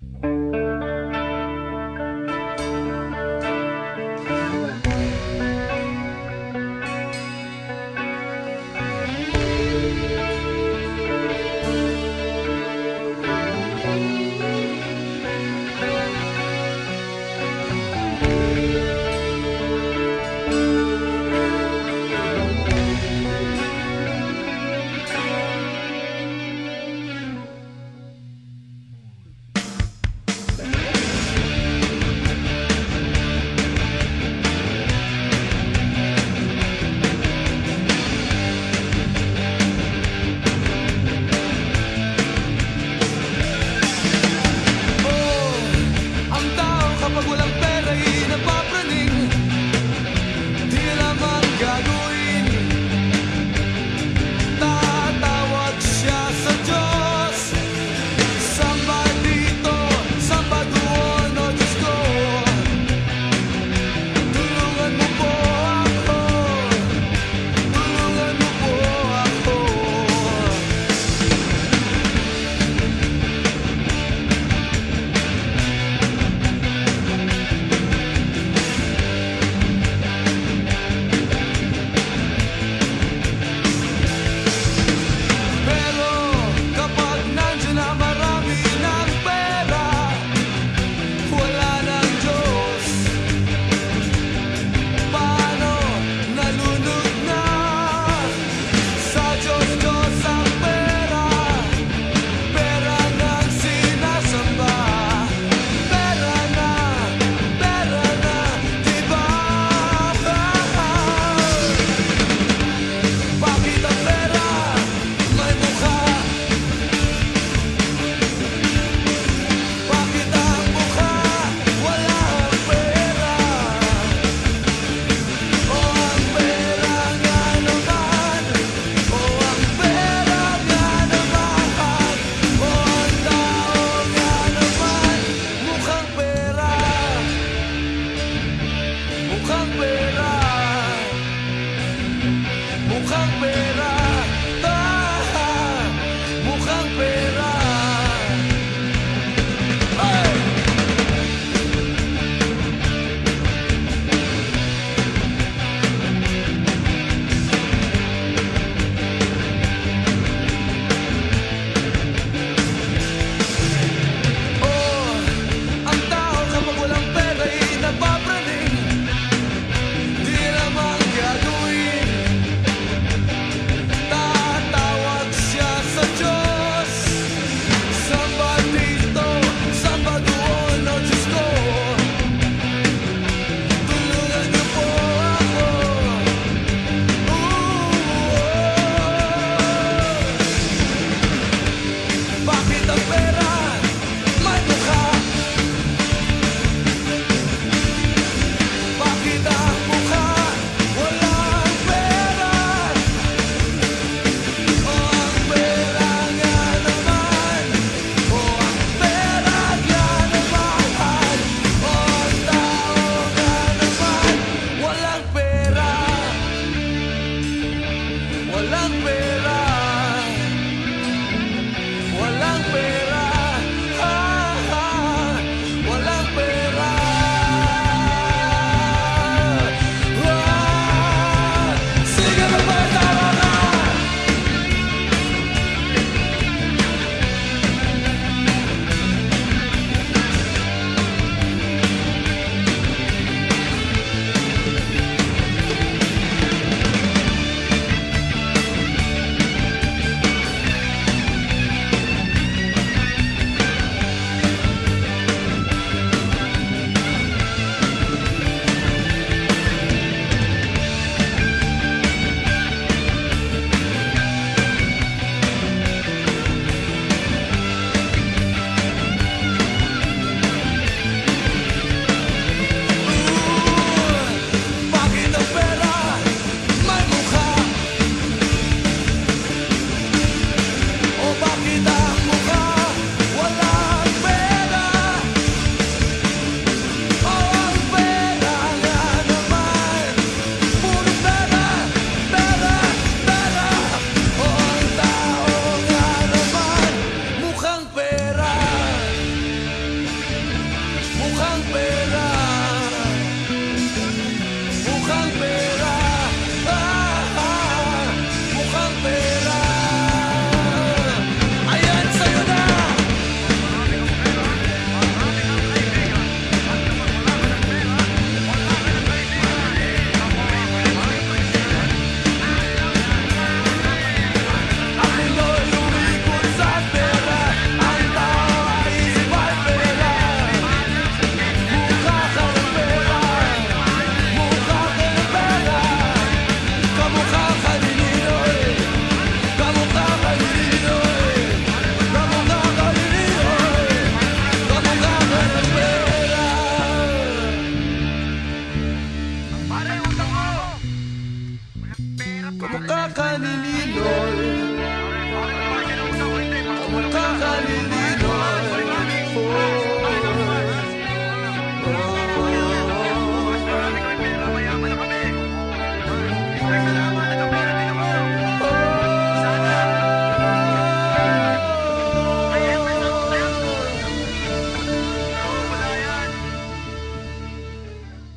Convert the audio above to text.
you hallelujah.